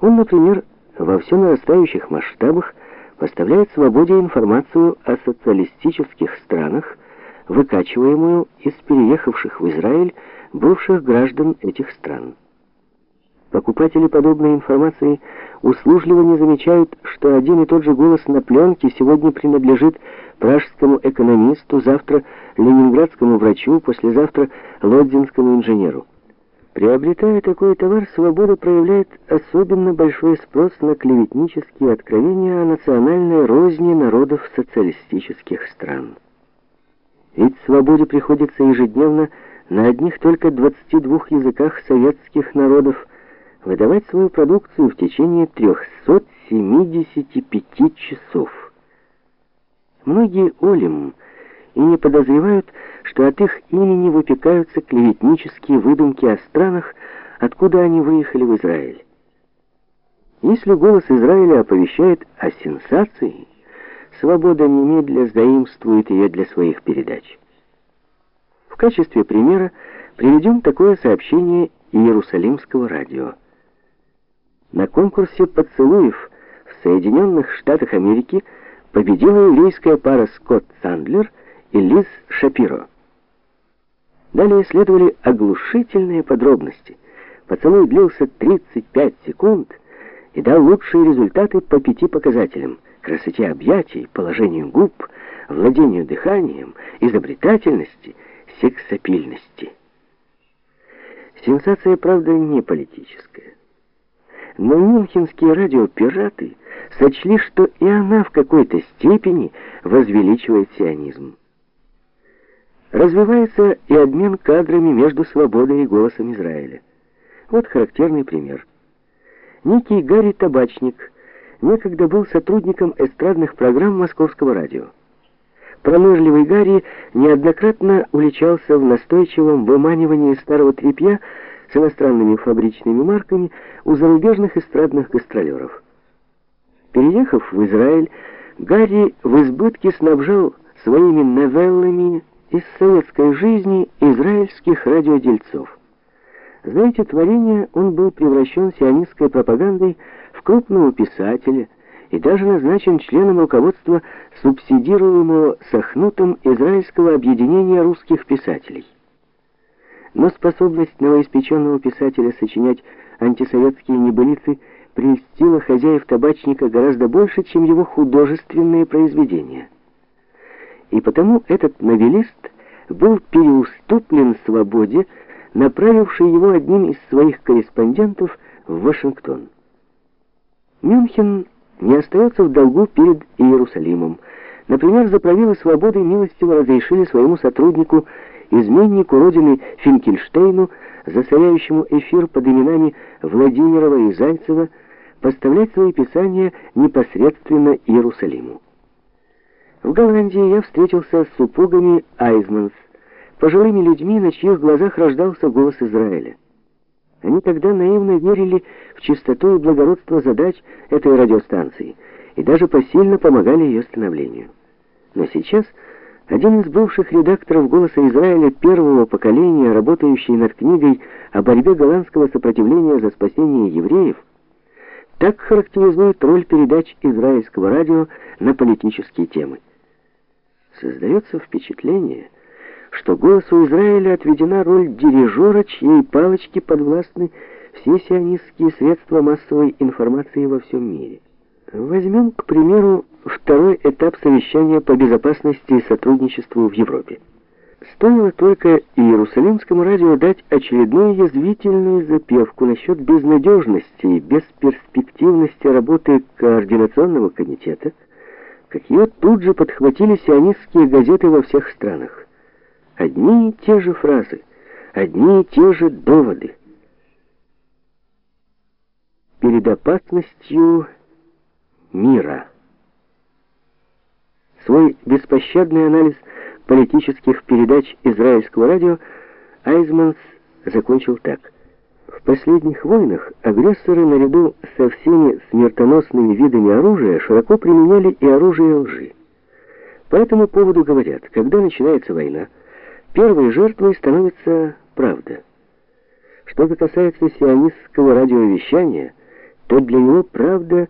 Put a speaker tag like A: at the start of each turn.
A: Он, например, во все нарастающих масштабах поставляет свободе информацию о социалистических странах, выкачиваемую из переехавших в Израиль бывших граждан этих стран. Покупатели подобной информации услужливо не замечают, что один и тот же голос на пленке сегодня принадлежит пражскому экономисту, завтра ленинградскому врачу, послезавтра лодзинскому инженеру. Приобретая такой товар, свобода проявляет особенно большой спрос на клеветнические откровения о национальной розни народов социалистических стран. Ведь свободе приходится ежедневно на одних только 22 языках советских народов выдавать свою продукцию в течение 375 часов. Многие олим и не подозревают, что от их имени выпекаются клеветнические выдумки о странах, откуда они выехали в Израиль. Если голос Израиля оповещает о сенсации, свобода немедля заимствует ее для своих передач. В качестве примера приведем такое сообщение Иерусалимского радио. На конкурсе поцелуев в Соединенных Штатах Америки победила еврейская пара Скотт Сандлер и Лиз Шапиро. Далее следовали оглушительные подробности. Поцелуй длился 35 секунд и дал лучшие результаты по пяти показателям: красоте объятий, положению губ, владению дыханием, изобретательности, сексапильности. Сенсация, правда, не политическая. Но мюнхенские радиопираты сочли, что и она в какой-то степени возвеличивает сионизм. Развивается и обмен кадрами между свободой и голосом Израиля. Вот характерный пример. Некий Гарри Табачник некогда был сотрудником эстрадных программ Московского радио. Пронырливый Гарри неоднократно уличался в настойчивом выманивании старого тряпья с иностранными фабричными марками у зарубежных эстрадных гастролеров. Переехав в Израиль, Гарри в избытке снабжал своими новеллами из советской жизни израильских радиодельцов. За эти творения он был превращен сионистской пропагандой в крупного писателя и даже назначен членом руководства субсидируемого Сахнутом Израильского объединения русских писателей. Но способность новоиспеченного писателя сочинять антисоветские небылицы прельстила хозяев табачника гораздо больше, чем его художественные произведения. И потому этот новелист был переуступлен свободе, направивший его одним из своих корреспондентов в Вашингтон. Мюнхен не остается в долгу перед Иерусалимом. Например, за правилы свободы милостиво разрешили своему сотруднику изменнику родины Финкельштейну, засоряющему эфир под именами Владимирова и Зайцева, поставлять свои писания непосредственно Иерусалиму. В Голландии я встретился с супругами Айзманс, пожилыми людьми, на чьих глазах рождался голос Израиля. Они тогда наивно верили в чистоту и благородство задач этой радиостанции и даже посильно помогали ее становлению. Но сейчас один из бывших редакторов «Голоса Израиля» первого поколения, работающий над книгой о борьбе голландского сопротивления за спасение евреев, так характеризует роль передач израильского радио на политические темы. Создается впечатление, что «Голосу Израиля» отведена роль дирижера, чьей палочки подвластны все сионистские средства массовой информации во всем мире. Возьмем, к примеру, второй этап совещания по безопасности и сотрудничеству в Европе. Стоило только Иерусалимскому радио дать очередную язвительную запевку насчет безнадежности и бесперспективности работы Координационного комитета, как ее тут же подхватили сионистские газеты во всех странах. Одни и те же фразы, одни и те же доводы. Перед опасностью мира. Свой беспощадный анализ политических передач израильского радио Айзманс закончил так. Последних войнах агрессоры наряду со всеми смертоносными видами оружия широко применяли и оружие лжи. По этому поводу говорят, когда начинается война, первой жертвой становится правда. Что касается сионистского радиовещания, то для него правда